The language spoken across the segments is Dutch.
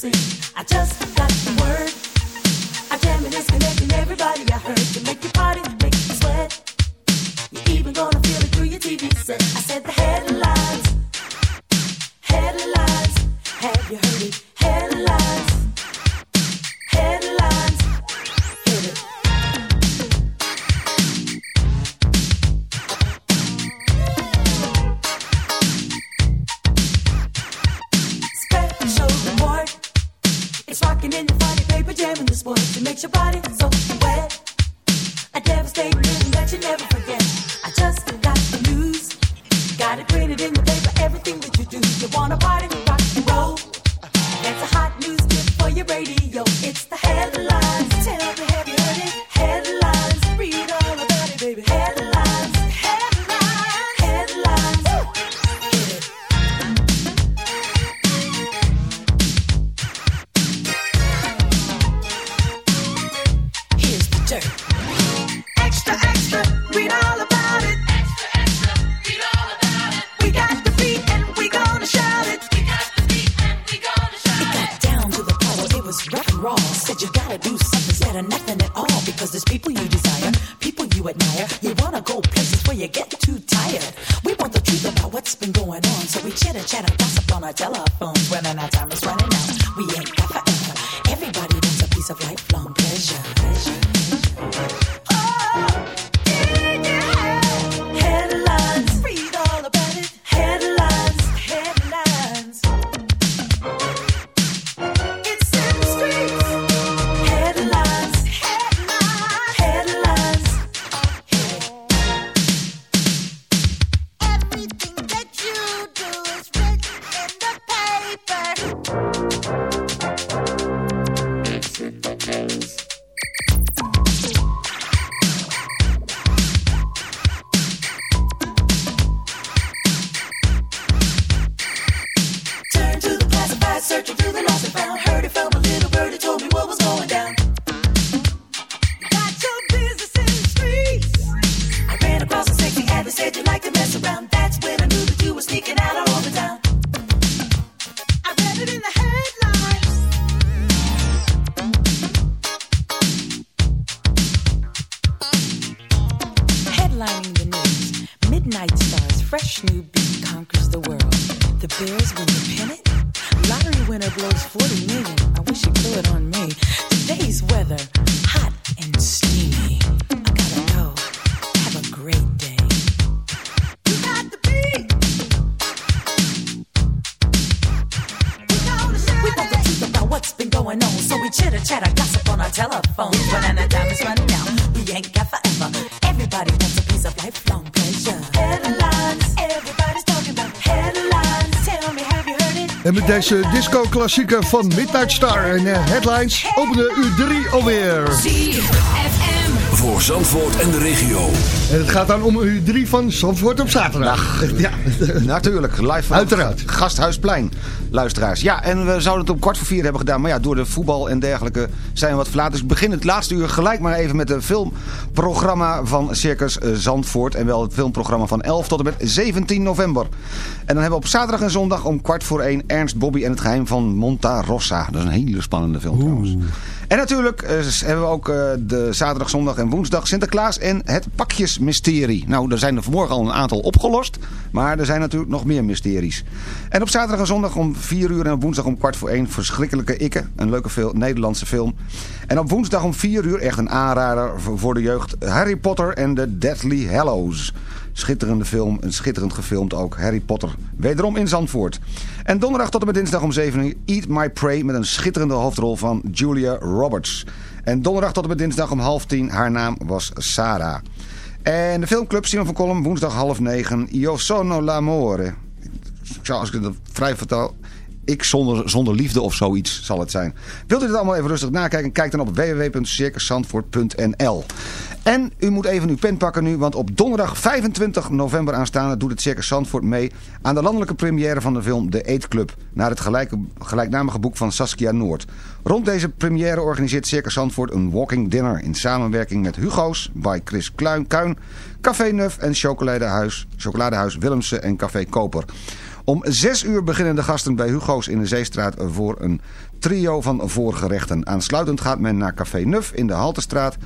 I just got the word. I jam and it's connecting everybody I heard to make you party, make you sweat. You even gonna feel it through your TV set. I said the head. Deze disco-klassieker van Midnight Star. En uh, headlines openen uur 3 alweer. ZFM voor Zandvoort en de regio. En het gaat dan om uur 3 van Zandvoort op zaterdag. ja, natuurlijk. Live van Uiteraard. Gasthuisplein, luisteraars. Ja, en we zouden het om kwart voor vier hebben gedaan. Maar ja, door de voetbal en dergelijke zijn we wat verlaat. Dus ik begin het laatste uur gelijk maar even met het filmprogramma van Circus eh, Zandvoort. En wel het filmprogramma van 11 tot en met 17 november. En dan hebben we op zaterdag en zondag om kwart voor één Ernst Bobby en het geheim van Monta Rossa. Dat is een hele spannende film trouwens. En natuurlijk uh, hebben we ook uh, de zaterdag, zondag en woensdag Sinterklaas en het pakjesmysterie. Nou, er zijn er vanmorgen al een aantal opgelost. Maar er zijn natuurlijk nog meer mysteries. En op zaterdag en zondag om 4 uur en op woensdag om kwart voor 1 Verschrikkelijke Ikke. Een leuke film, Nederlandse film. En op woensdag om 4 uur echt een aanrader voor de jeugd. Harry Potter en de Deathly Hallows. Schitterende film, een schitterend gefilmd ook. Harry Potter, wederom in Zandvoort. En donderdag tot en met dinsdag om 7 uur Eat My Prey met een schitterende hoofdrol van Julia Roberts. En donderdag tot en met dinsdag om half tien, haar naam was Sarah. En de filmclub Simon van Kolm, woensdag half negen, Io sono l'amore. Als ik het vrij vertel, ik zonder, zonder liefde of zoiets zal het zijn. Wilt u dit allemaal even rustig nakijken? Kijk dan op www.circuszandvoort.nl En u moet even uw pen pakken nu, want op donderdag 25 november aanstaande doet het Circus Zandvoort mee aan de landelijke première van de film De Eetclub, naar het gelijknamige boek van Saskia Noord. Rond deze première organiseert Circus Zandvoort een walking dinner in samenwerking met Hugo's, bij Chris Kluin, Kuin, Café Nuf en Chocoladehuis, Chocoladehuis Willemsen en Café Koper. Om 6 uur beginnen de gasten bij Hugo's in de Zeestraat voor een trio van voorgerechten. Aansluitend gaat men naar Café Nuf in de Haltestraat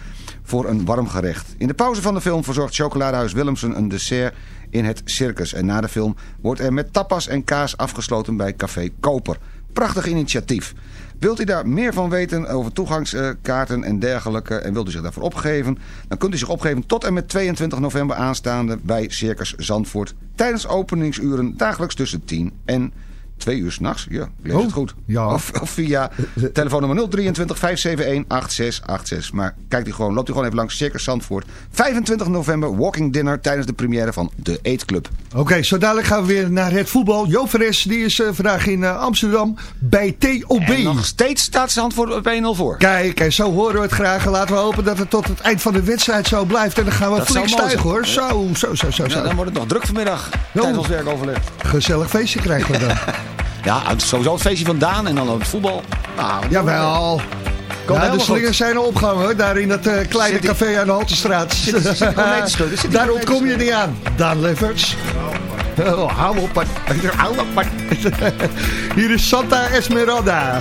voor een warm gerecht. In de pauze van de film verzorgt Chocoladehuis Willemsen een dessert in het circus. En na de film wordt er met tapas en kaas afgesloten bij Café Koper. Prachtig initiatief. Wilt u daar meer van weten over toegangskaarten en dergelijke en wilt u zich daarvoor opgeven... dan kunt u zich opgeven tot en met 22 november aanstaande bij Circus Zandvoort... tijdens openingsuren dagelijks tussen 10 en twee uur s'nachts. Ja, lees oh, het goed. Ja. Of, of via telefoonnummer 023 571 8686. Maar kijkt u gewoon, loopt u gewoon even langs Circus Zandvoort. 25 november, walking dinner tijdens de première van de Eetclub. Oké, zo dadelijk gaan we weer naar het voetbal. Joop Veres, die is uh, vandaag in uh, Amsterdam bij TOB. En nog steeds staat Zandvoort op 1-0 voor. Kijk, en zo horen we het graag. Laten we hopen dat het tot het eind van de wedstrijd zo blijft. En dan gaan we dat flink stijgen hoor. Zo, zo, zo, zo. Ja, dan wordt het nog druk vanmiddag tijdens ons werkoverleg. Gezellig feestje krijgen we dan. Ja, sowieso het feestje van Daan en dan het voetbal. Nou, Jawel. Ja, de slingers zijn al opgehangen daar in dat uh, kleine café aan de Haltestraat. Daar ontkom je niet aan. Daan Lefferts. Oh, hou op, hou op. Hier is Santa Esmeralda.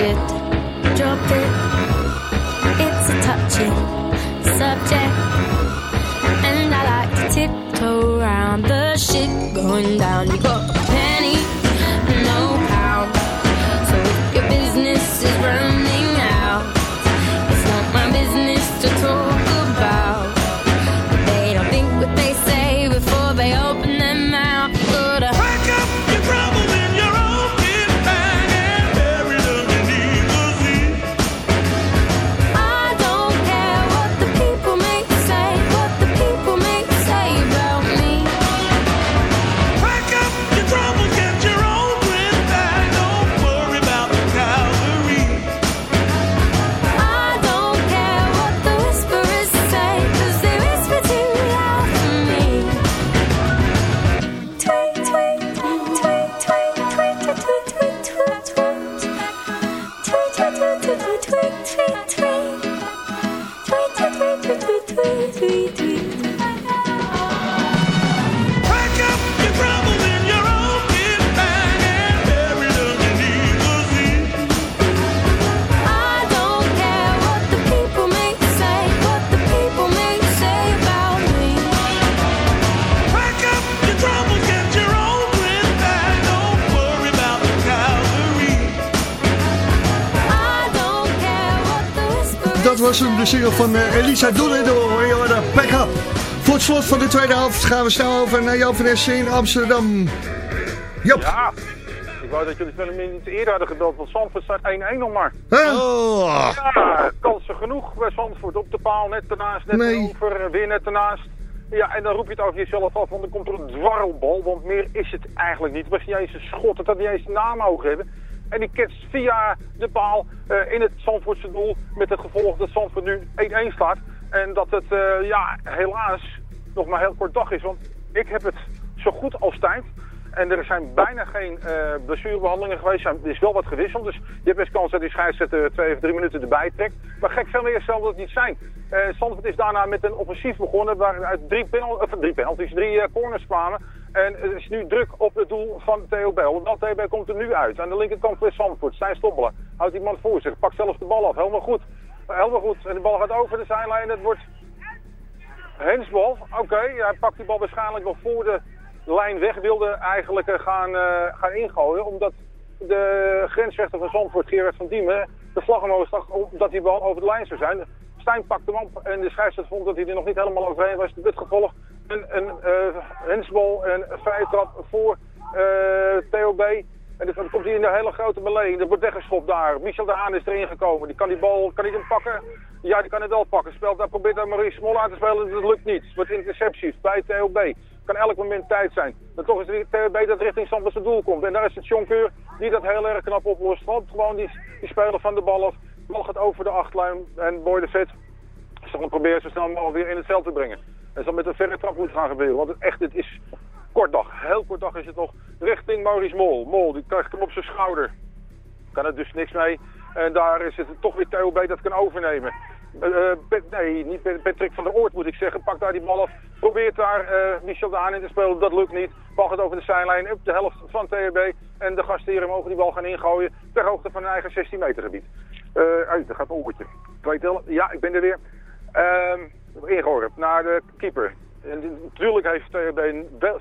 it, drop it. It's a touchy subject, and I like to tiptoe around the shit going down. You go. Single van uh, Elisa Doolittle. En je back up. Voor het slot van de tweede helft gaan we snel over naar Jan van Essen in Amsterdam. Jop. Ja, ik wou dat jullie wel een iets eerder hadden gebeld, want Zandvoort staat 1-1 nog maar. Oh. Ja, kansen genoeg bij Zandvoort. Op de paal, net ernaast, net nee. over, eh, weer net ernaast. Ja, en dan roep je het over jezelf af, want dan komt er een dwarrelbal. Want meer is het eigenlijk niet. Het was niet eens een schot, het had niet eens een naam mogen hebben. En die ketst via de paal uh, in het Zandvoortse doel. Met het gevolg dat Zandvoort nu 1-1 staat. En dat het uh, ja, helaas nog maar heel kort dag is. Want ik heb het zo goed als tijd. En er zijn bijna geen uh, blessurebehandelingen geweest. Er is wel wat gewisseld. Dus je hebt best kans dat die scheidsrechter twee of drie minuten erbij trekt. Maar gek veel meer zal dat niet zijn. Uh, Zandvoort is daarna met een offensief begonnen. Waaruit drie, penal, uh, drie penalties, drie uh, corners kwamen. En het is nu druk op het doel van TOB. Want TOB komt er nu uit. Aan de linkerkant van Zandvoort. Stijn Stoppelen. Houdt die man voor zich. Pakt zelfs de bal af. Helemaal goed. Helemaal goed. En de bal gaat over de zijlijn. Het wordt hensbal. Oké, hij pakt die bal waarschijnlijk nog voor de lijn weg. Wilde eigenlijk gaan, uh, gaan ingooien. Omdat de grensrechter van Zandvoort, Gerard van Diemen, de vlag omhoog stak omdat die bal over de lijn zou zijn. Stijn pakte hem op en de scheidsrechter vond dat hij er nog niet helemaal overheen was. Het gevolg een, een uh, hensbal en een trap voor TOB. En dan komt hij in een hele grote melee. Er wordt weggeschopt daar. Michel de Haan is erin gekomen. Die kan die bal, kan hij hem pakken? Ja, die kan het wel pakken. Speelt daar, probeert daar Maurice Smol aan te spelen. Dat lukt niet. Wordt intercepties bij TOB. Kan elk moment tijd zijn. Maar toch is het TOB dat richting Sanders doel komt. En daar is het Jonkeur die dat heel erg knap oplost. Want gewoon die, die speler van de bal af. De bal over de achtlijn. En Boy de Vet zal hem proberen zo snel mogelijk weer in het veld te brengen. En zal met een verre trap moeten gaan gebeuren. Want het echt, het is kort dag. Heel kort dag is het nog. Richting Maurice Mol. Mol, die krijgt hem op zijn schouder. Kan er dus niks mee. En daar is het toch weer TOB dat kan overnemen. Nee, niet Patrick van der Oort moet ik zeggen. Pakt daar die bal af. Probeert daar Michel de Haan in te spelen. Dat lukt niet. Bal gaat over de zijlijn. Op de helft van THB. En de gastheren mogen die bal gaan ingooien. Ter hoogte van hun eigen 16 meter gebied. Uit, daar gaat oortje. Twee tellen. Ja, ik ben er weer. Uh, ingehoord naar de keeper. En natuurlijk heeft THB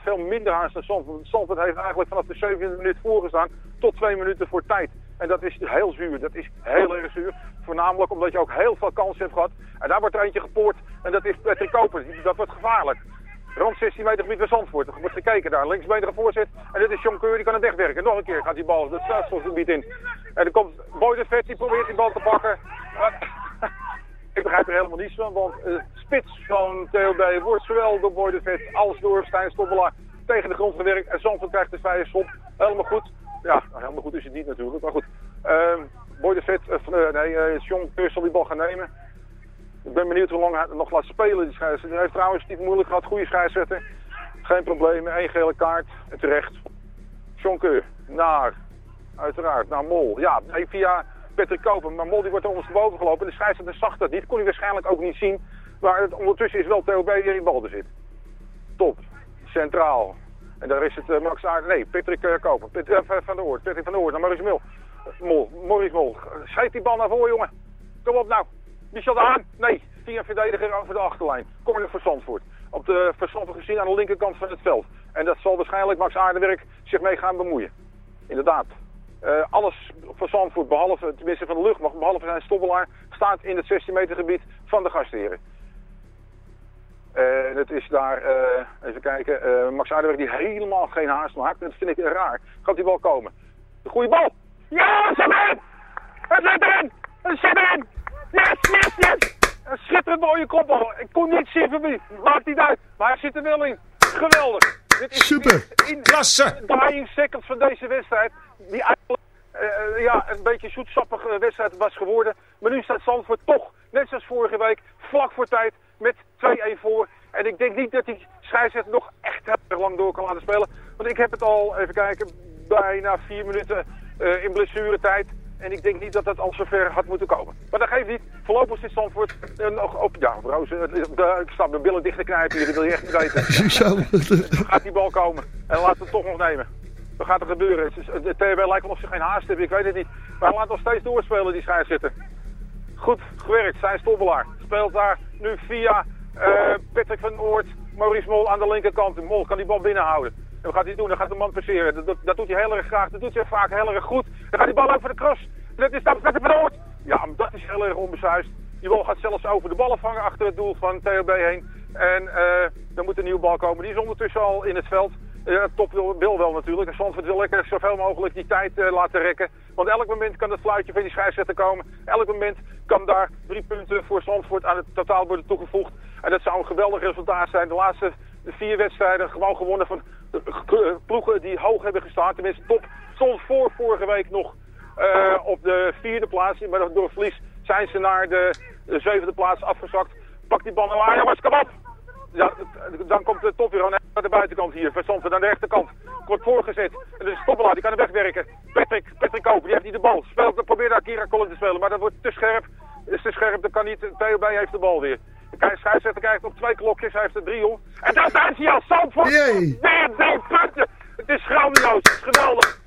veel minder haast dan Zandvoort. Zandvoort heeft eigenlijk vanaf de 7e minuut voorgestaan tot twee minuten voor tijd. En dat is heel zuur. Dat is heel erg zuur. Voornamelijk omdat je ook heel veel kansen hebt gehad. En daar wordt er eentje gepoord. En dat is Patrick Koper. Dat wordt gevaarlijk. Rond 16 meter gebied bij Zandvoort. Er wordt gekeken daar. Linksbenige voorzet. En dit is John Keur. Die kan het wegwerken. Nog een keer gaat die bal het strafstofgebied in. En dan komt Boy de Vet. Die probeert die bal te pakken. Ik begrijp er helemaal niets van, want uh, spits van TLB wordt zowel door Boy de Vet als door Stijn Stobbelaar tegen de grond gewerkt. En Zandvoort krijgt de vrije schop. Helemaal goed. Ja, nou, helemaal goed is het niet natuurlijk, maar goed. Uh, Boy de Vet, uh, nee, uh, John zal die bal gaan nemen. Ik ben benieuwd hoe lang hij nog laat spelen, die scheidsrechter. Hij heeft trouwens niet moeilijk gehad, goede scheidsrechter. Geen probleem, één gele kaart en terecht. John Keur, naar, uiteraard, naar Mol. Ja, via Patrick Koper. Maar Mol die wordt ondersteboven gelopen. De scheidsrechter zag dat niet. Kon hij waarschijnlijk ook niet zien. Maar het, ondertussen is wel TOB weer in balbezit. Top. Centraal. En daar is het uh, Max Aard. Nee, Patrick uh, Koper. Pet, uh, van der Oort. Patrick van der Oort. Naar Maurice Mol. Mol. Maurice Mol. Schijt die bal naar voren, jongen. Kom op nou. Michel de Haan. Nee. Via verdediger over de achterlijn. Corner voor Zandvoort. Op de verstandig gezien aan de linkerkant van het veld. En dat zal waarschijnlijk Max Aardenwerk zich mee gaan bemoeien. Inderdaad. Alles van Zandvoort, behalve, tenminste van de lucht, maar behalve zijn stobbelaar, staat in het 16 meter gebied van de gastheren. En uh, het is daar, uh, even kijken, Max Aardenberg die helemaal geen haast maakt. Dat vind ik raar. Gaat die bal komen? De goede bal! Ja, zit erin! Het zit erin! Het zit erin! Yes, yes, yes! Een schitterend mooie kopbal. Ik kon niet zien voor wie. Maakt niet uit. Maar hij zit er wel in. Geweldig. Dit is Super. In Klasse. dying seconds van deze wedstrijd. Die eigenlijk uh, ja, een beetje zoetsappige wedstrijd was geworden. Maar nu staat Zandvoort toch, net zoals vorige week, vlak voor tijd met 2-1 voor. En ik denk niet dat die scheidsrechter nog echt heel erg lang door kan laten spelen. Want ik heb het al, even kijken, bijna vier minuten uh, in blessuretijd. En ik denk niet dat dat al zover had moeten komen. Maar dat geeft niet. Voorlopig zit Zandvoort uh, nog op... Ja, Roos, uh, ik sta mijn billen dicht te knijpen hier. Dat wil je echt niet weten. Zo. Gaat die bal komen. En laten we het toch nog nemen. Wat gaat er gebeuren? De TW lijkt wel of ze geen haast hebben. Ik weet het niet. Maar hij laat nog steeds doorspelen, die scheidsrechter. Goed gewerkt. Zijn stobbelaar. Speelt daar nu via uh, Patrick van Oort. Maurice Mol aan de linkerkant. Mol kan die bal binnenhouden. En wat gaat hij doen? Dan gaat de man passeren. Dat, dat, doet hij heel erg graag. Dat doet hij vaak heel erg goed. Dan gaat die bal over de cross. Dat is dan Patrick van Oort. Ja, dat is heel erg onbesuist. Die bal gaat zelfs over de ballen vangen achter het doel van THB heen. En uh, dan moet een nieuwe bal komen. Die is ondertussen al in het veld. Ja, top wil, wil wel natuurlijk. En Zandvoort wil lekker zoveel mogelijk die tijd uh, laten rekken. Want elk moment kan het fluitje van die scheidsrechter komen. Elk moment kan daar drie punten voor Zandvoort aan het totaal worden toegevoegd. En dat zou een geweldig resultaat zijn. De laatste vier wedstrijden gewoon gewonnen van ploegen die hoog hebben gestaan. Tenminste, top stond voor vorige week nog uh, op de vierde plaats. Maar door verlies zijn ze naar de, de zevende plaats afgezakt. Pak die bal nou aan, jongens, kom op! Ja, dan komt de top weer aan de buitenkant hier. Verstond aan de rechterkant. Wordt voorgezet. En dus Stoppelaar, die kan hem wegwerken. Patrick, Patrick Koper, die heeft niet de bal. Speelt, probeert daar Kira Collins te spelen, maar dat wordt te scherp. Is te scherp, dat kan niet. TOB heeft de bal weer. De scheidsrechter krijgt op twee klokjes, hij heeft er drie om. En daar staan ze al, Zandvoort. Weer drie punten. Het is grandioos, het is geweldig.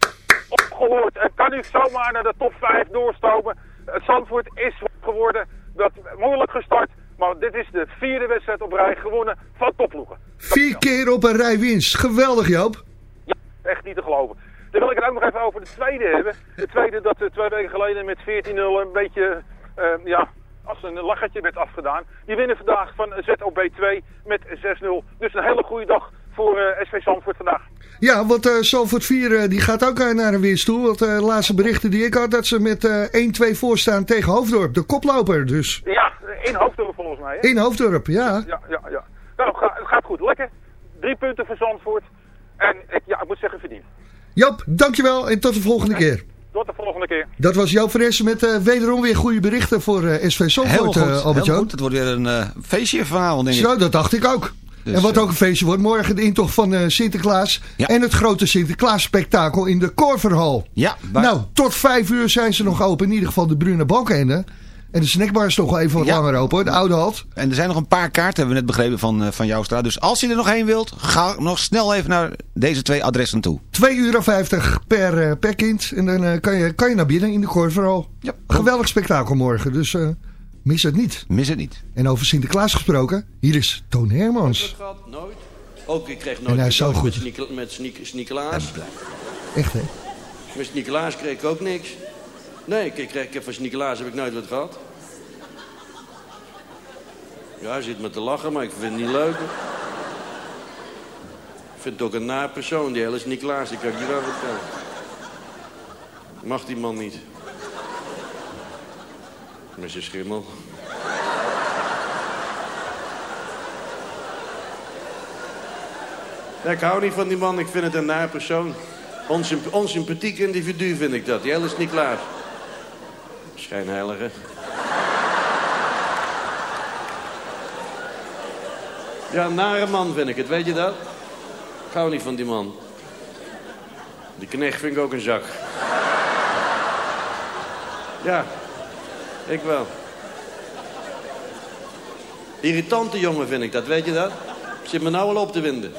Opgehoord. En kan nu zomaar naar de top 5 doorstomen. Zandvoort is geworden. Dat moeilijk gestart. Maar dit is de vierde wedstrijd op rij gewonnen van topploegen. Vier keer op een rij winst. Geweldig Joop. Ja, echt niet te geloven. Dan wil ik het ook nog even over de tweede hebben. De tweede dat uh, twee weken geleden met 14-0 een beetje, uh, ja, als een lachertje werd afgedaan. Die winnen vandaag van ZOB 2 met 6-0. Dus een hele goede dag voor uh, SV Zandvoort vandaag. Ja, want uh, Zandvoort 4 uh, die gaat ook naar een winststoel. Want de laatste berichten die ik had, dat ze met 1-2 voorstaan tegen Hoofddorp. De koploper dus. Ja, in Hoofddorp volgens mij. Hè? In Hoofddorp, ja. Ja, ja, ja. Nou, het gaat, het gaat goed. Lekker. Drie punten voor Zandvoort. En ik, ja, ik moet zeggen verdiend. Joop, dankjewel en tot de volgende keer. Tot de volgende keer. Dat was Joop Verressen met uh, wederom weer goede berichten voor uh, SV Zandvoort, uh, Albert Heel goed, het wordt weer een feestje vanavond, denk ik. Zo, dat dacht ik ook. Dus, en wat ook een feestje wordt, morgen de intocht van uh, Sinterklaas. Ja. En het grote Sinterklaas-spektakel in de Korverhal. Ja. Nou, tot vijf uur zijn ze nog open. In ieder geval de Brune Balkenende. En de snackbar is toch wel even wat langer open, de oude halt. En er zijn nog een paar kaarten, hebben we net begrepen van, uh, van jouw straat. Dus als je er nog heen wilt, ga nog snel even naar deze twee adressen toe. 2,50 euro per, per kind. En dan kan, je, kan je naar binnen in de koor vooral. Ja. Geweldig spektakel morgen, dus mis het niet. Mis het niet. En over Sinterklaas gesproken, hier is Toon Hermans. Gehad? Nooit. Ook ik kreeg nooit en hij is zo goed. met Sint-Nicolaas. Echt hè? Met Sint-Nicolaas kreeg ik ook niks. Nee, ik, kreeg, ik heb van Sint-Nicolaas heb ik nooit wat gehad. Ja, hij zit me te lachen, maar ik vind het niet leuk. Ik vind het ook een naar persoon, die hele kan ik je wel vertellen. Mag die man niet. Zijn schimmel. Ja, ik hou niet van die man, ik vind het een naar persoon. onsympathiek individu vind ik dat, die hele Sint-Nicolaas. Schijnheilige. Ja, een nare man vind ik het, weet je dat? Ik hou niet van die man. Die knecht vind ik ook een zak. Ja, ik wel. Irritante jongen vind ik dat, weet je dat? Zit me nou al op te winden.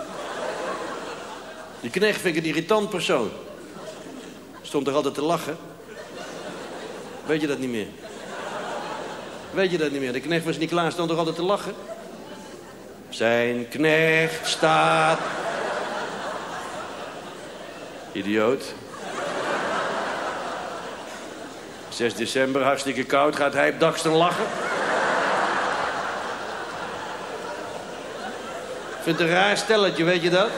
Die knecht vind ik een irritant persoon. Stond er altijd te lachen. Weet je dat niet meer? Weet je dat niet meer? De knecht was niet klaar, stond er altijd te lachen. Zijn knecht staat... Idioot. 6 december, hartstikke koud, gaat hij op daksten lachen. Vindt een raar stelletje, weet je dat?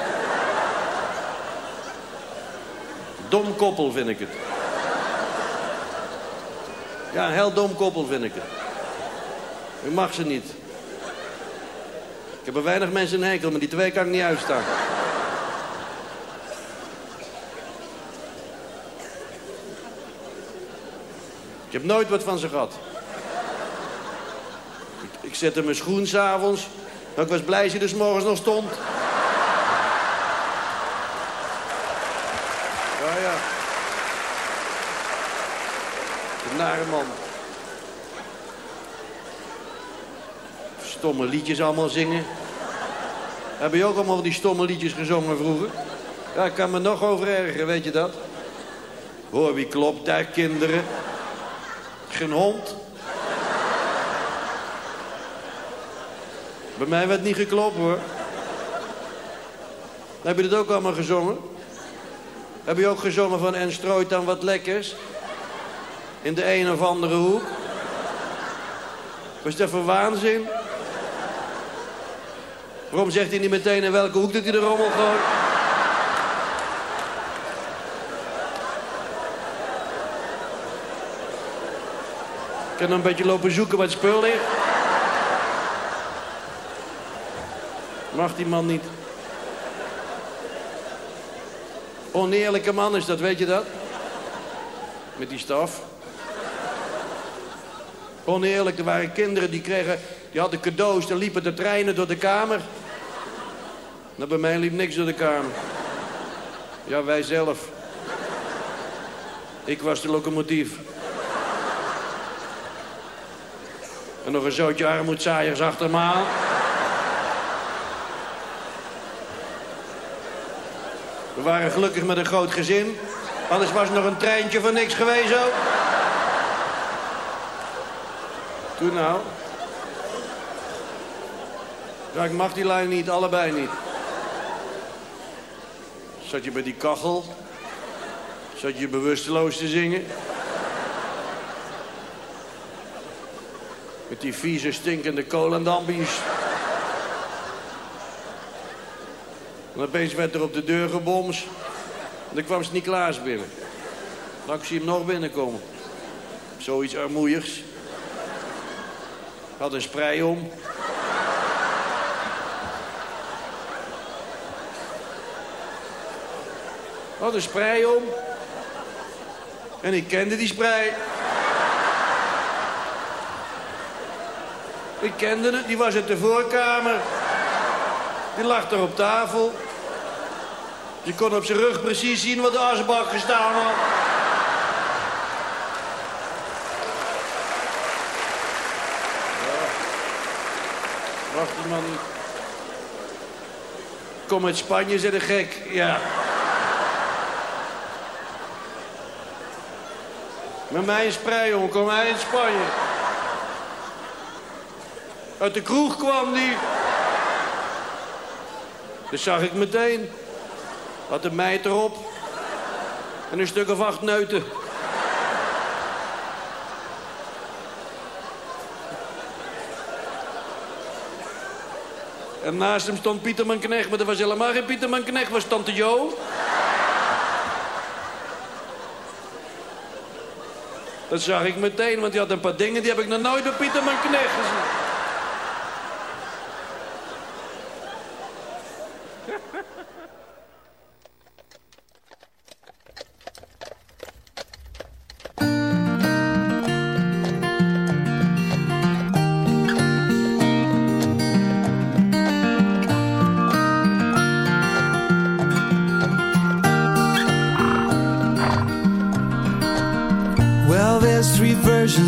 Dom koppel vind ik het. Ja, een heel dom koppel vind ik het. Ik mag ze niet. Ik heb er weinig mensen een hekel, maar die twee kan ik niet uitstaan. Heb nooit wat van ze gehad. Ik, ik zette mijn schoen s'avonds. Ik was blij ze dus morgens nog stond. Ja, ja. Een nare man. stomme liedjes allemaal zingen. Heb je ook allemaal die stomme liedjes gezongen vroeger? Ja, ik kan me nog over ergeren, weet je dat? Hoor, wie klopt daar, kinderen? Geen hond. Bij mij werd niet geklopt, hoor. Heb je dat ook allemaal gezongen? Heb je ook gezongen van en strooit dan wat lekkers? In de een of andere hoek? Was dat voor waanzin? Waarom zegt hij niet meteen in welke hoek dat hij de rommel gooit? Ik kan een beetje lopen zoeken wat het spul ligt. Mag die man niet. Oneerlijke man is dat, weet je dat? Met die staf. Oneerlijk, er waren kinderen die kregen... die hadden cadeaus, dan liepen de treinen door de kamer. Nou, bij mij liep niks door de kamer. Ja, wij zelf. Ik was de locomotief. En nog een zootje armoedzaaiers achter me aan. We waren gelukkig met een groot gezin. Anders was nog een treintje van niks geweest ook. Toen nou. Ja, ik mag die lijn niet, allebei niet. Zat je bij die kachel? Zat je bewusteloos te zingen? Die vieze, stinkende kolendambies. En opeens werd er op de deur geboms. En dan kwam Sint-Niklaas binnen. Dan zie hem nog binnenkomen. Zoiets armoeigs. Had een sprei om. Had een sprei om. En ik kende die sprei. Ik kende het, die was uit de voorkamer. Die lag er op tafel. Je kon op zijn rug precies zien wat de asbak gestaan had. Wacht, die man... Kom uit Spanje, zit er gek. Ja. Met mij mijn Spanje, kom uit Spanje. Uit de kroeg kwam die. Dat zag ik meteen. Had een meid erop. En een stuk of acht neuten. En naast hem stond Pieterman Knecht, maar dat was helemaal geen Pieterman Knecht, was Tante Jo. Dat zag ik meteen, want die had een paar dingen die heb ik nog nooit bij Pieterman Knecht gezien.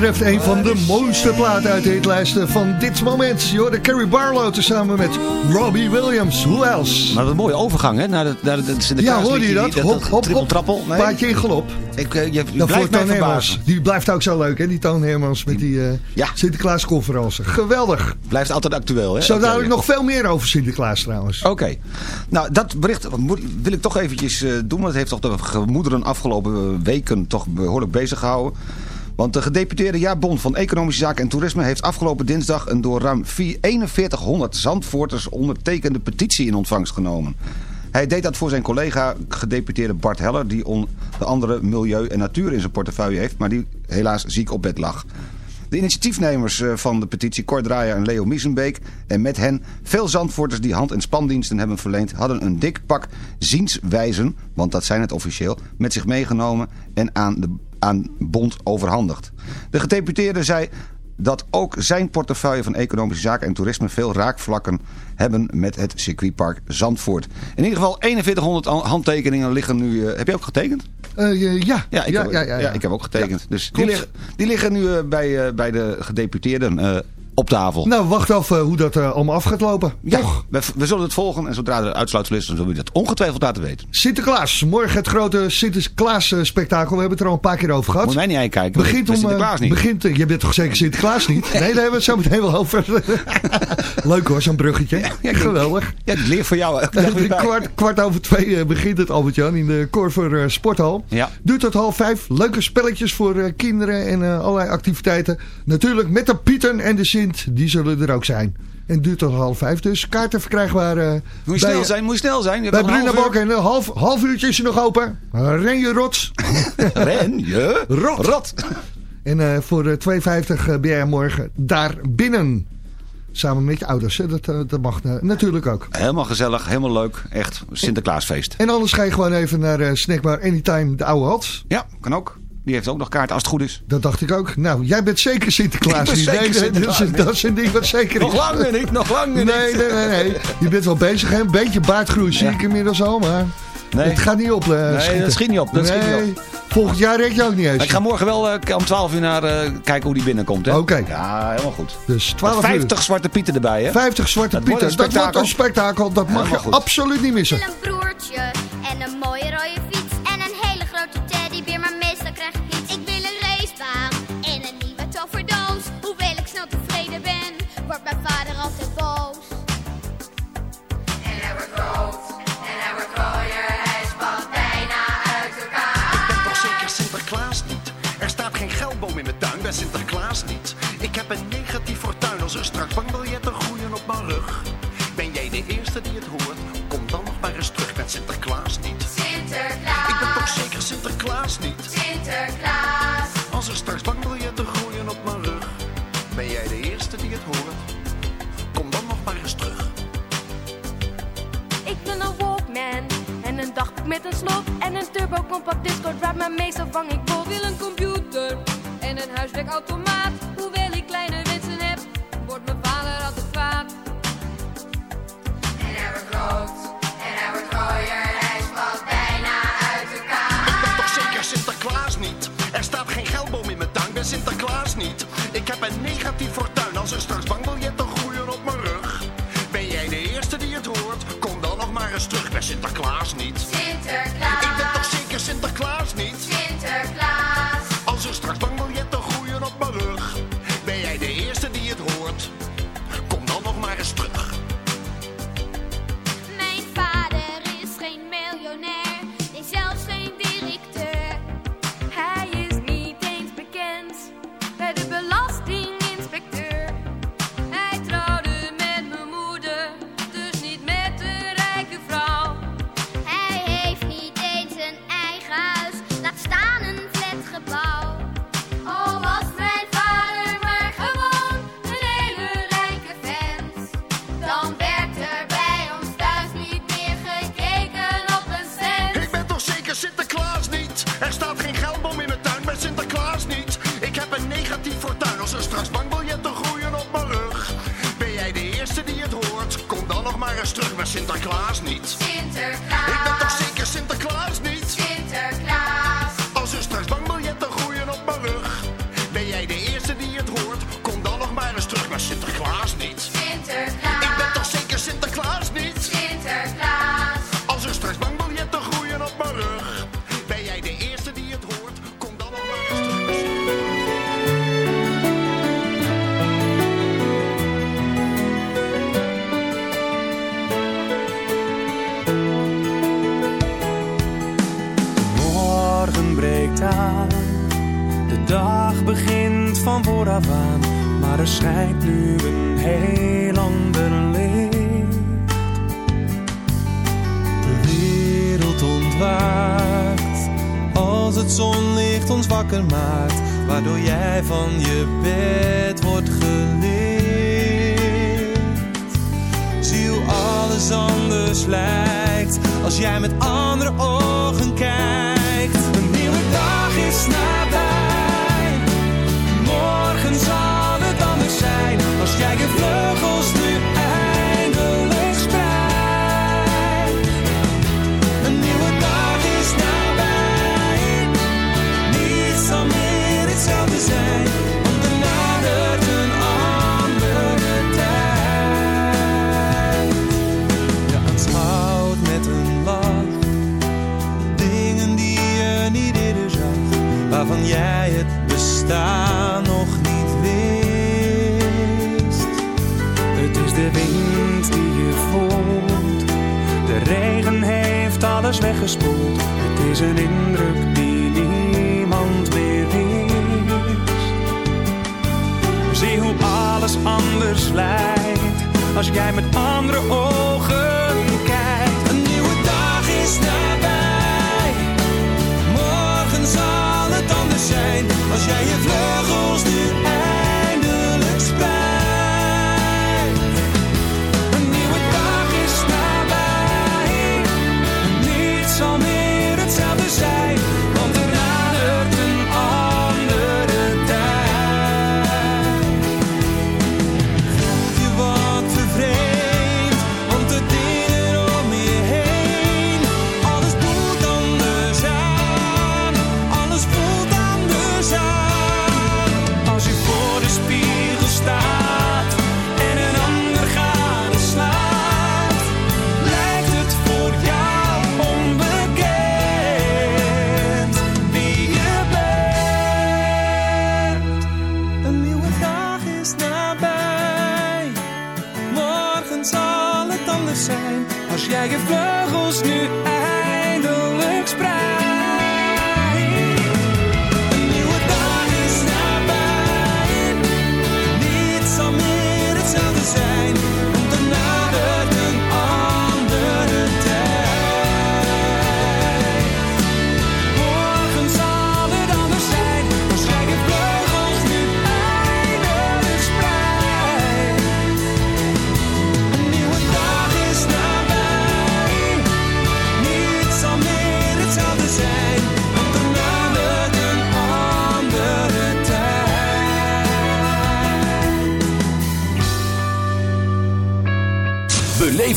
betreft een van de mooiste platen uit de hitlijsten van dit moment. Je de Carrie Barlow tezamen met Robbie Williams. Who else? Maar wat een mooie overgang, hè? Naar de, naar de. Ja, hoorde je dat? Hop, hop, hop. trappel. Nee, Paardje in galop. ik, eh, je, je Dat blijft mij Hermans. Die blijft ook zo leuk, hè? Die Toon Hermans met die eh Ja. Sinterklaasconferentie. Geweldig. Blijft altijd actueel, hè? Zo dadelijk nog veel meer over Sinterklaas trouwens. Oké. Nou, dat bericht moet- wil ik toch eventjes eh, doen. Want het heeft toch de gemoederen afgelopen weken toch behoorlijk bezig gehouden. Want de gedeputeerde jaarbond van Economische Zaken en Toerisme... heeft afgelopen dinsdag een door ruim 4100 Zandvoorters ondertekende petitie in ontvangst genomen. Hij deed dat voor zijn collega gedeputeerde Bart Heller... die onder andere milieu en natuur in zijn portefeuille heeft... maar die helaas ziek op bed lag. De initiatiefnemers eh, van de petitie Cor Draaier en Leo Miesenbeek... en met hen veel Zandvoorters die hand- en spandiensten hebben verleend... hadden een dik pak zienswijzen, want dat zijn het officieel... met zich meegenomen en aan de aan Bond overhandigd. De gedeputeerde zei dat ook zijn portefeuille van economische zaken en toerisme veel raakvlakken hebben met het circuitpark Zandvoort. In ieder geval 4100 handtekeningen liggen nu... Uh, heb je ook getekend? Uh, ja. Ja, ik, ja, heb, ja, ja, ja, ik heb ook getekend. dus die liggen, die liggen, nu uh, bij, bij de gedeputeerden op tafel. Nou, wacht af uh, hoe dat uh, allemaal af gaat lopen. Ja, we, we, zullen het volgen en zodra de uitsluitsel is, dan zullen we dat ongetwijfeld laten weten. Sinterklaas, morgen het grote Sinterklaas spektakel. We hebben het er al een paar keer over gehad. Moet mij niet aankijken. Begint om, Sinterklaas niet. Begint, je bent toch zeker Sinterklaas niet? Nee, daar hebben we het zo meteen wel over. Leuk hoor, zo'n bruggetje. Ja, Geweldig. Ja, die leer voor jou. kwart, kwart over twee begint het, Albert-Jan, in de Corver Sporthal. Ja. Duurt tot half vijf. Leuke spelletjes voor kinderen en allerlei activiteiten. Natuurlijk met de Pieten en de Sint. Die zullen er ook zijn. En duurt tot half vijf. Dus kaarten verkrijgbaar. Uh, moet je snel zijn, moet je snel zijn. Je bij Bruna Bok en een half, half uurtje is je nog open. Ren je rots. Ren je rot. rot. En uh, voor uh, 2,50 ben jij morgen daar binnen. Samen met je ouders. Dat, dat mag natuurlijk ook. Helemaal gezellig, helemaal leuk. Echt Sinterklaasfeest. En anders ga je gewoon even naar Snackbar Anytime de Oude Hats. Ja, kan ook. Die heeft ook nog kaart als het goed is. Dat dacht ik ook. Nou, jij bent zeker Sinterklaas. Nee, Sinterklaas dat, is, dat is een ding wat zeker nog is. Nog lang niet, nog lang niet. Nee, nee, nee, nee. Je bent wel bezig, hè? Een beetje baardgroei zie ja. ik inmiddels al, maar... Nee. Het gaat niet op. Uh, nee, schieten. dat schiet niet op. Dat nee. schiet niet op. Volgend jaar red je ook niet eens. Ik ga morgen wel uh, om 12 uur naar uh, kijken hoe die binnenkomt. Oké. Okay. Ja, helemaal goed. Dus 12 50 uur. zwarte pieten erbij, hè? 50 zwarte dat pieten. Wordt dat wordt een spektakel. Dat mag helemaal je goed. absoluut niet missen. Ik wil een broertje als er straks bankbiljetten groeien op mijn rug. Ben jij de eerste die het hoort? Kom dan nog maar eens terug met Sinterklaas niet. Sinterklaas. Ik ben toch zeker Sinterklaas niet? Sinterklaas. Als er straks bankbiljetten groeien op mijn rug. Ben jij de eerste die het hoort? Kom dan nog maar eens terug. Ik wil een Walkman en een dagboek met een slot en een turbo compact disco drive, maar meestal vang ik bot. wil een computer en een huiswerkautomaat.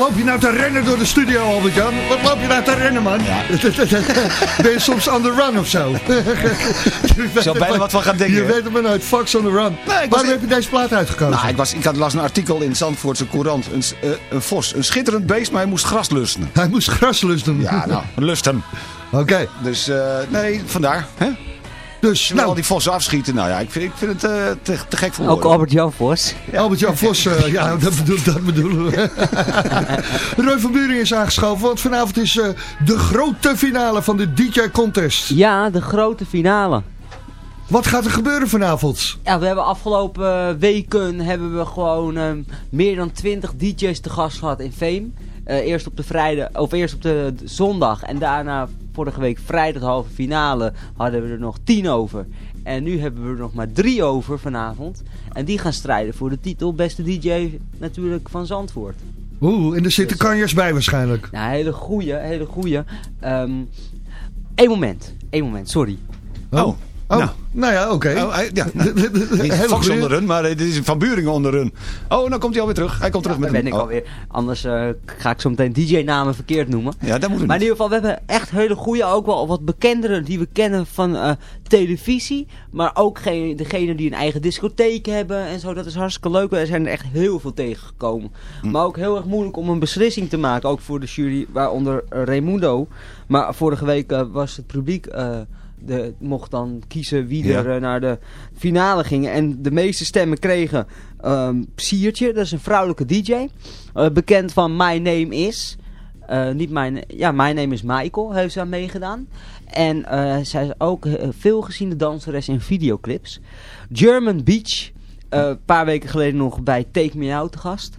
Loop je nou te rennen door de studio, Albert-Jan? Wat loop je nou te rennen, man? ben je soms on the run of zo? Ik zou bijna wat van gaan denken. Je weet het maar nooit. Fox on the run. Waarom heb je deze plaat uitgekozen? Nou, ik, was, ik had las een artikel in Zandvoortse Courant. Een, eh, een vos, een schitterend beest, maar hij moest gras lusten. Hij moest gras lusten. Ja, nou, lusten. Oké. Dus, eh, nee, vandaar. Hè? Dus, nou. al die vossen afschieten. Nou ja, ik vind, ik vind het eh, te, te gek voor Ook. Albert-Jan Vos. Albert-Jan Vos, eh, ja, dat, bedoel, dat bedoelen we. Roy van Buring is aangeschoven, want vanavond is eh, de grote finale van de DJ-contest. Ja, de grote finale. Wat gaat er gebeuren vanavond? Ja, we hebben afgelopen weken hebben we gewoon ehm, meer dan 20 DJ's te gast gehad in Fame. Eh, eerst op de vrijdag, of eerst op de, zondag en daarna vorige week vrijdag halve finale hadden we er nog 10 over. En nu hebben we er nog maar drie over vanavond. En die gaan strijden voor de titel beste DJ natuurlijk van Zandvoort. Oeh, en er zitten kanjers bij waarschijnlijk. Nou, hele goeie, hele goeie. Ehm Eén moment, één moment, sorry. Oh, oh. Nou. ja, oké. Oh, hij- ja, nou, niet Fox onder run, maar dit is Van Buringen onder run. Oh, nou komt hij alweer terug. Hij komt terug met ben een... ik oh. alweer. Anders eh, ga ik zo meteen DJ-namen verkeerd noemen. Ja, dat moeten we Maar in ieder geval, we hebben echt hele goede, ook wel wat bekenderen die we kennen van eh, televisie. Maar ook geen, degene die een eigen discotheek hebben en zo. Dat is hartstikke leuk. Er zijn er echt heel veel tegengekomen. Hm. Maar ook heel erg moeilijk om een beslissing te maken. Ook voor de jury, waaronder Raimundo. Maar vorige week eh, was het publiek... de, mocht dan kiezen wie Ja. er eh, naar de finale gingen. En de meeste stemmen kregen ehm Siertje, dat is een vrouwelijke DJ. eh, bekend van My Name Is. Eh, niet mijn, ja, mijn name is Michael, heeft ze aan meegedaan. En zij is ook veel geziene danseres in videoclips. German Beach, een paar weken geleden nog bij Take Me Out te gast.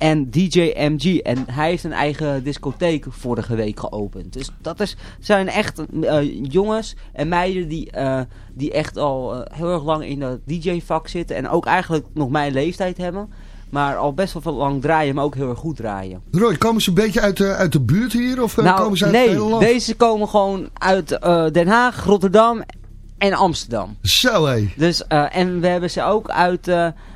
En DJ MG. En hij heeft een eigen discotheek vorige week geopend. Dus dat is, zijn echt eh, jongens en meiden die, eh, die echt al eh, heel erg lang in dat DJ-vak zitten. En ook eigenlijk nog mijn leeftijd hebben. Maar al best wel lang draaien, maar ook heel erg goed draaien. Roy, komen ze een beetje uit de, uit de buurt hier? Of eh, komen ze uit nee, deze komen gewoon uit Den Haag, Rotterdam en Amsterdam. Zo hé. Dus, eh, en we hebben ze ook uit,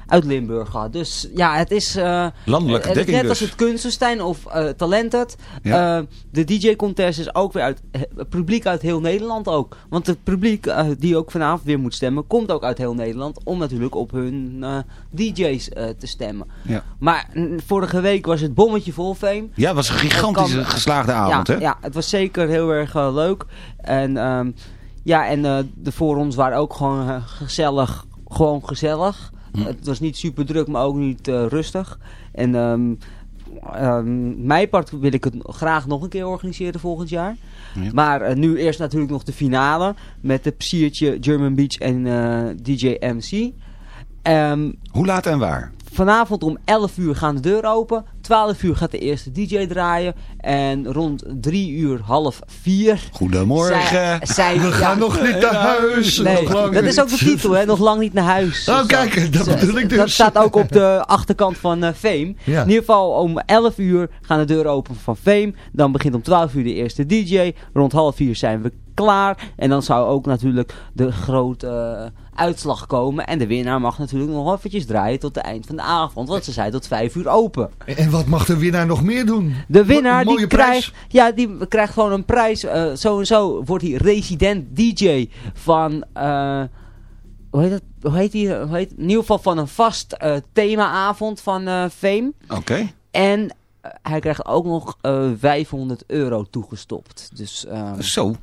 uit Limburg gehad. Dus ja, het is... eh, Landelijke het dekking Net als dus. het Kunstenstein of eh Talented. Ja. Eh, de DJ-contest is ook weer uit... Het publiek uit heel Nederland ook. Want het publiek eh, die ook vanavond weer moet stemmen... komt ook uit heel Nederland om natuurlijk op hun eh, DJ's eh, te stemmen. Ja. Maar vorige week was het bommetje vol fame. Ja, het was een gigantische kan- geslaagde avond, ja, hè? Ja, het was zeker heel erg eh, leuk. En ehm, ja, en eh, de voorrondes waren ook gewoon eh, gezellig. Gewoon gezellig. Hm. Het was niet super druk, maar ook niet eh, rustig. En ehm ehm, mijn part wil ik het graag nog een keer organiseren volgend jaar. Ja. Maar eh, nu eerst natuurlijk nog de finale. Met de Psyertje, German Beach en eh, DJ MC. Ehm, Hoe laat en waar? Vanavond om 11 uur gaan de deuren open. 12 uur gaat de eerste DJ draaien. En rond 3 uur, half 4. Goedemorgen. Zij, zij- We gaan nog niet naar huis. Nee, Nog lang dat is ook de titel, hè? Nog lang niet naar huis. Oh, kijk, dat bedoel ik dus. Dat staat ook op de achterkant van eh, Fame. Ja. In ieder geval om 11 uur gaan de deuren open van Fame. Dan begint om 12 uur de eerste DJ. Rond half 4 zijn we klaar. En dan zou ook natuurlijk de grote eh, uitslag komen. En de winnaar mag natuurlijk nog eventjes draaien tot het eind van de avond. Want ze zijn tot 5 uur open. En wat mag de winnaar nog meer doen? De winnaar Mo- die krijgt, ja, die krijgt gewoon een prijs. eh sowieso wordt hij resident DJ van, eh, hoe heet het? Hoe heet die? Hoe heet, in ieder geval van een vast eh, themaavond van eh Fame. Oké. En hij krijgt ook nog eh 500 euro toegestopt. Dus, eh, Zo.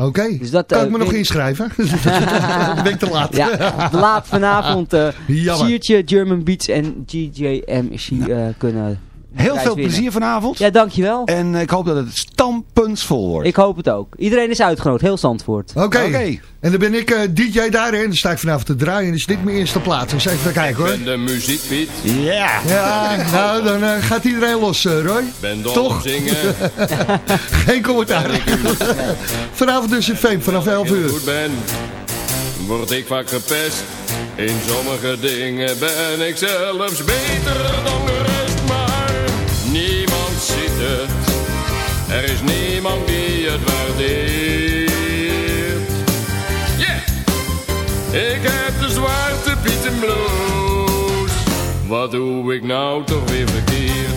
Oké, Dus dat, kan eh, ik me nog inschrijven? Dan ben ik te laat. ja, laat vanavond eh Jammer. Siertje, German Beats en GJMC eh kunnen Heel veel winnen. plezier vanavond. Ja, dankjewel. En ik hoop dat het stampuntsvol wordt. Ik hoop het ook. Iedereen is uitgenodigd, heel Zandvoort. Oké, Oké. en dan ben ik eh, DJ daar en dan sta ik vanavond te draaien. En is dit mijn eerste plaats. Dus even kijken hoor. Ben de muziekpiet, Ja. Ja, nou dan eh, gaat iedereen los, eh, Roy. ben dol Toch? op zingen. Geen commentaar. Vanavond dus in Fame vanaf 11 heel uur. goed ben, word ik vaak gepest. In sommige dingen ben ik zelfs beter dan Er is niemand die het waardeert. Yeah! Ik heb de zwarte pietenbloes. Wat doe ik nou toch weer verkeerd?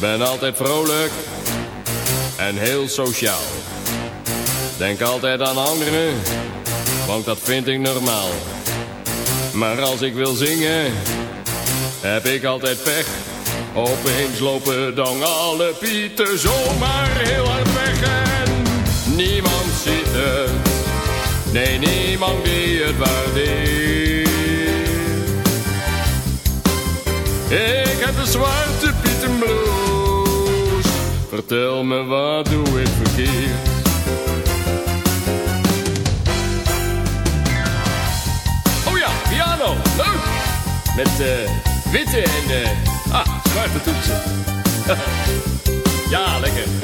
Ben altijd vrolijk en heel sociaal. Denk altijd aan anderen, want dat vind ik normaal. Maar als ik wil zingen heb ik altijd pech. Opeens lopen dan alle pieten zomaar heel hard weg en niemand ziet het. Nee, niemand die het waardeert. Ik heb de zwarte pieten blues. Vertel me wat doe ik verkeerd. Oh ja, piano, leuk. Met eh, witte en eh, ah, zwarte toetsen. ja, lekker.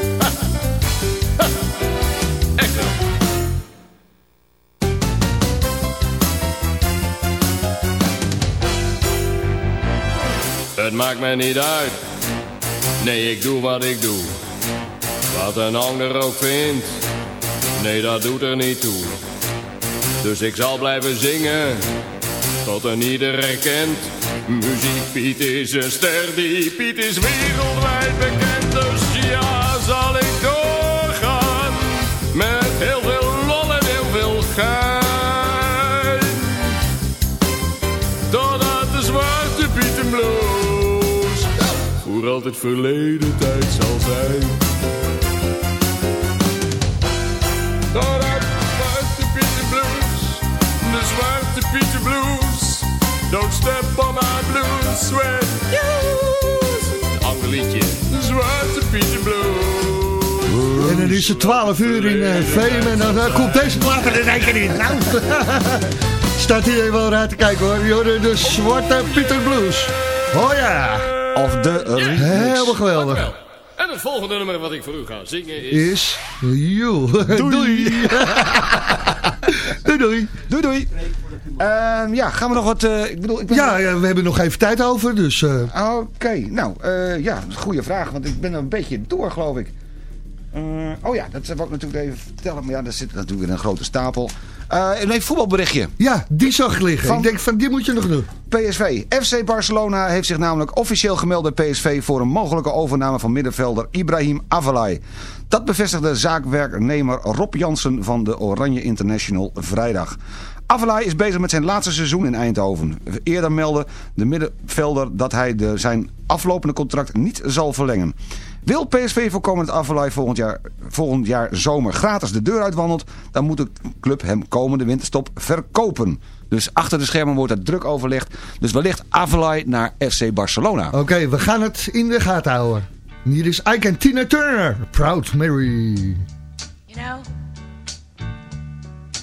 Het maakt mij niet uit. Nee, ik doe wat ik doe. Wat een ander ook vindt. Nee, dat doet er niet toe. Dus ik zal blijven zingen. Tot een ieder herkent. Muziek Piet is een ster. Die Piet is wereldwijd bekend. Dus ja, zal ik doorgaan. Met heel veel lol en heel veel gein. Totdat de zwarte Piet blues voor altijd verleden tijd zal zijn. Don't step on my blues sweat. Een ander liedje. De zwarte Piet blues. En dan is het 12 uur in uh, Veem en dan uh, komt deze plaat er in één keer in. Nou, staat hier wel raar te kijken hoor. Jorre, de Zwarte Pieter Blues. Oh ja. Of de remix. Helemaal geweldig. En het volgende nummer wat ik voor u ga zingen is... Is... Joe. Doei. doei. doei. Doei doei. Ehm, ja, gaan we nog wat... eh, ik bedoel, ik ben Ja, we hebben nog even tijd over, dus... eh, Oké, nou, eh, ja, goede vraag, want ik ben er een beetje door, geloof ik. Oh ja, dat wil ik natuurlijk even vertellen, maar ja, daar zit natuurlijk weer een grote stapel. Een voetbalberichtje. Ja, die zag ik liggen. Van- Ik denk van, die moet je nog doen. PSV. FC Barcelona heeft zich namelijk officieel gemeld bij PSV voor een mogelijke overname van middenvelder Ibrahim Avalai. Dat bevestigde zaakwerknemer Rob Jansen van de Oranje International vrijdag. Avalai is bezig met zijn laatste seizoen in Eindhoven. Eerder meldde de middenvelder dat hij de, zijn aflopende contract niet zal verlengen. Wil PSV voorkomen dat Avalai volgend jaar, volgend jaar zomer gratis de deur uitwandelt... dan moet de club hem komende winterstop verkopen. Dus achter de schermen wordt er druk overlegd. Dus wellicht Avalai naar FC Barcelona. Oké, we gaan het in de gaten houden. Hier is Ike en Tina Turner. Proud Mary. You know,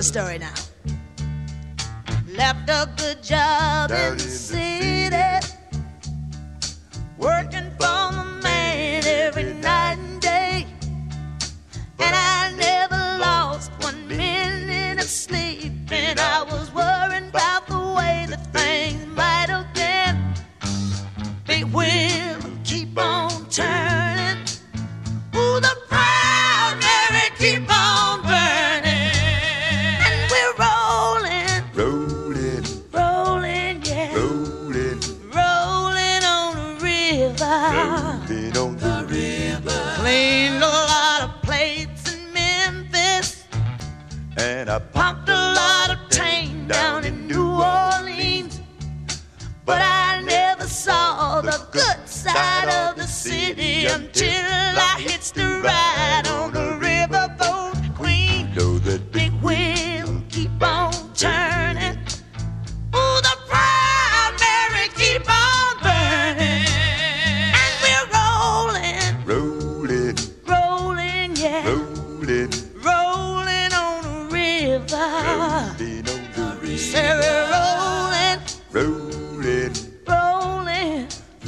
The story now. Left a good job in the city,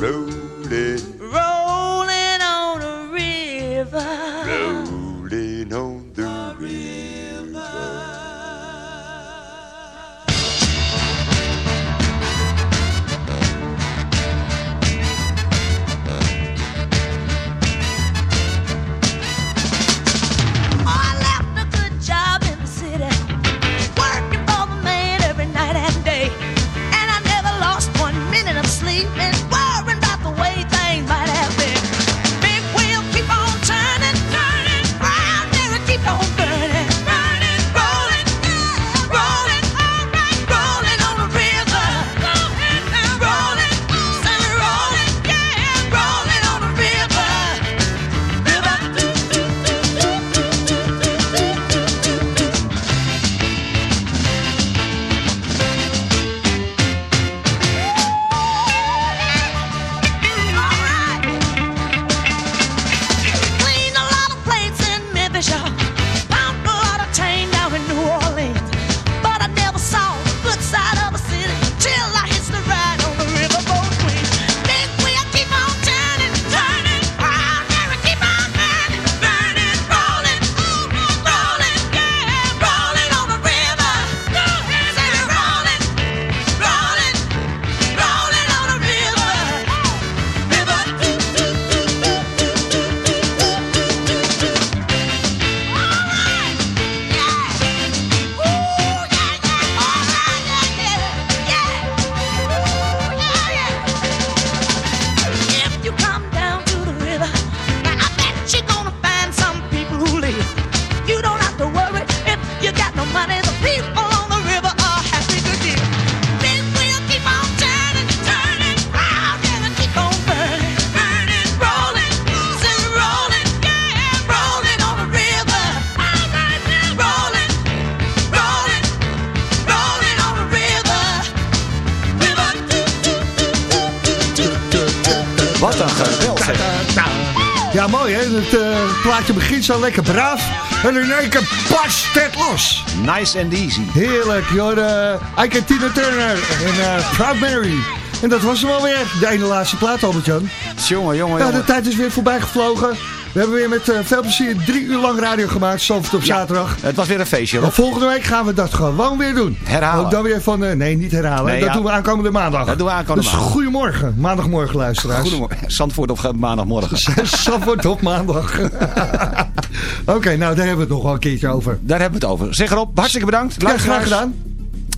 blue. Het uh, plaatje begint zo lekker braaf. En in één keer barst het los. Nice and easy. Heerlijk. Joh, uh, Ike Tina Turner en uh, Proud Mary. En dat was hem alweer. De ene laatste plaat, Albert-Jan. Jongen, jongen, Ja, de tijd is weer voorbij gevlogen. We hebben weer met uh, veel plezier drie uur lang radio gemaakt, Zalvert op zaterdag. Het was weer een feestje, Rob. volgende week gaan we dat gewoon weer doen. Herhalen. Ook dan weer van, uh, nee, niet herhalen. Nee, dat ja. doen we aankomende maandag. Dat doen we aankomende dus maandag. goedemorgen, maandagmorgen luisteraars. Goedemorgen, Zandvoort op maandagmorgen. Zandvoort op maandag. Oké, okay, nou daar hebben we het nog wel een keertje over. Daar hebben we het over. Zeg Rob, hartstikke bedankt. Ja, graag gedaan.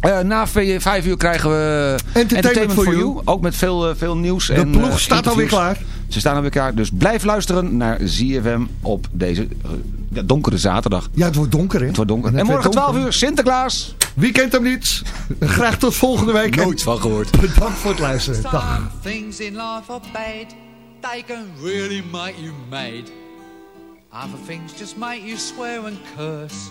Uh, na vijf uur krijgen we Entertainment, Entertainment for, you. you. Ook met veel, uh, veel nieuws. De en, ploeg uh, staat alweer klaar. Ze staan alweer klaar. Dus blijf luisteren naar ZFM op deze donkere zaterdag. Ja, het wordt donker hè. Het wordt donker. En, en morgen 12 uur Sinterklaas. Wie kent hem niet? Graag tot volgende week. Nooit van gehoord. Bedankt voor het luisteren. Dag. things in life are bad. They can really make you mad. Other things just make you swear and curse.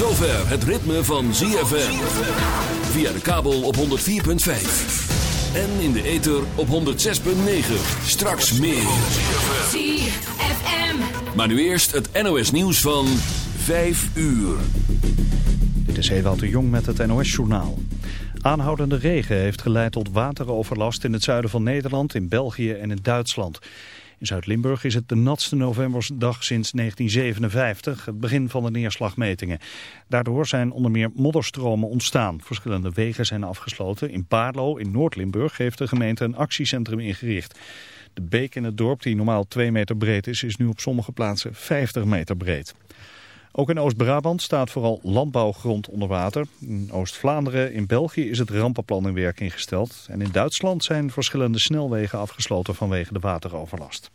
zover het ritme van ZFM. Via de kabel op 104.5. En in de ether op 106.9. Straks meer. ZFM. Maar nu eerst het NOS nieuws van 5 uur. Dit is Ewald de Jong met het NOS-journaal. Aanhoudende regen heeft geleid tot wateroverlast in het zuiden van Nederland, in België en in Duitsland. In Zuid-Limburg is het de natste novembersdag sinds 1957, het begin van de neerslagmetingen. Daardoor zijn onder meer modderstromen ontstaan. Verschillende wegen zijn afgesloten. In Paarlo, in Noord-Limburg, heeft de gemeente een actiecentrum ingericht. De beek in het dorp, die normaal 2 meter breed is, is nu op sommige plaatsen 50 meter breed. Ook in Oost-Brabant staat vooral landbouwgrond onder water. In Oost-Vlaanderen, in België is het rampenplan in werking gesteld. En in Duitsland zijn verschillende snelwegen afgesloten vanwege de wateroverlast.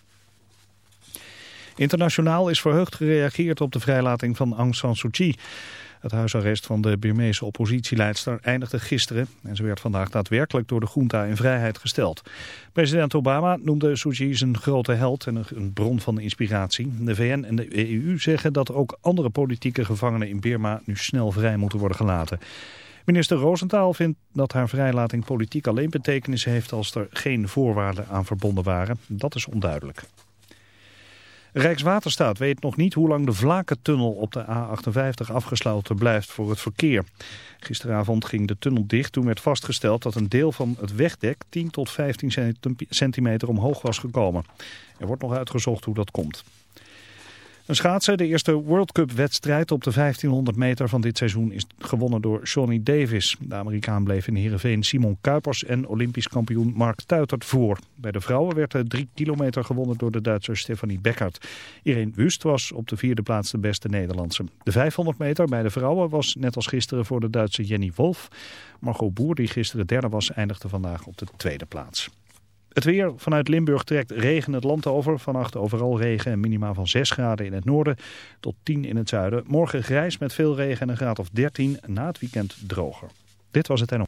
Internationaal is verheugd gereageerd op de vrijlating van Aung San Suu Kyi. Het huisarrest van de Birmeese oppositieleidster eindigde gisteren en ze werd vandaag daadwerkelijk door de junta in vrijheid gesteld. President Obama noemde Suu zijn grote held en een bron van inspiratie. De VN en de EU zeggen dat ook andere politieke gevangenen in Birma nu snel vrij moeten worden gelaten. Minister Roosentaal vindt dat haar vrijlating politiek alleen betekenis heeft als er geen voorwaarden aan verbonden waren. Dat is onduidelijk. Rijkswaterstaat weet nog niet hoe lang de Vlakentunnel op de A58 afgesloten blijft voor het verkeer. Gisteravond ging de tunnel dicht toen werd vastgesteld dat een deel van het wegdek 10 tot 15 centimeter omhoog was gekomen. Er wordt nog uitgezocht hoe dat komt. Een schaatser, de eerste World Cup wedstrijd op de 1500 meter van dit seizoen is gewonnen door Johnny Davis. De Amerikaan bleef in Heerenveen Simon Kuipers en Olympisch kampioen Mark Tuitert voor. Bij de vrouwen werd de 3 kilometer gewonnen door de Duitser Stefanie Beckert. Irene Wust was op de vierde plaats de beste Nederlandse. De 500 meter bij de vrouwen was net als gisteren voor de Duitse Jenny Wolf. Margot Boer, die gisteren derde was, eindigde vandaag op de tweede plaats. Het weer vanuit Limburg trekt regen het land over. Vannacht overal regen en minima van 6 graden in het noorden tot 10 in het zuiden. Morgen grijs met veel regen en een graad of 13. Na het weekend droger. Dit was het en